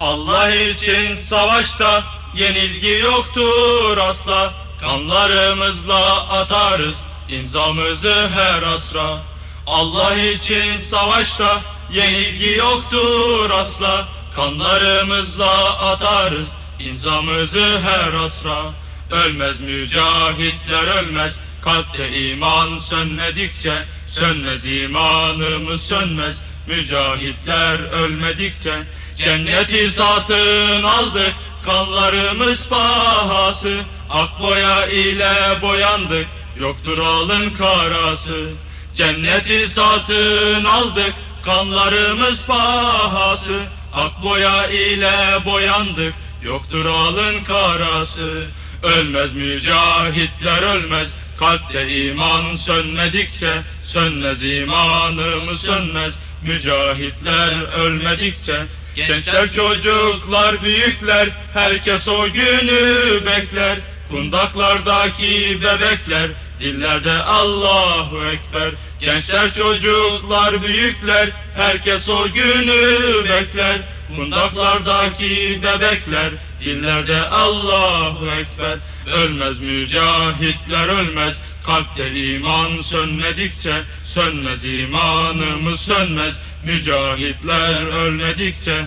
Allah için savaşta yenilgi yoktur asla. Kanlarımızla atarız imzamızı her asra. Allah için savaşta yenilgi yoktur asla. Kanlarımızla atarız imzamızı her asra. Ölmez mücahitler ölmez. Kalpte iman sönmedikçe Sönmez imanımız sönmez. Mücahitler ölmedikçe Cenneti satın aldık Kanlarımız pahası. Ak boya ile boyandık Yoktur alın karası. Cenneti satın aldık Kanlarımız pahası. Ak boya ile boyandık Yoktur alın karası. Ölmez mücahitler ölmez. Kalpte iman sönmedikçe Sönmez imanımız sönmez. Mücahitler ölmedikçe Gençler çocuklar büyükler Herkes o günü bekler. Kundaklardaki bebekler Dillerde Allahu Ekber. Gençler çocuklar büyükler Herkes o günü bekler. Kundaklardaki bebekler Dillerde Allahu Ekber. Ölmez mücahitler ölmez. Kalpte iman sönmedikçe Sönmez imanımız sönmez Mücahitler ölmedikçe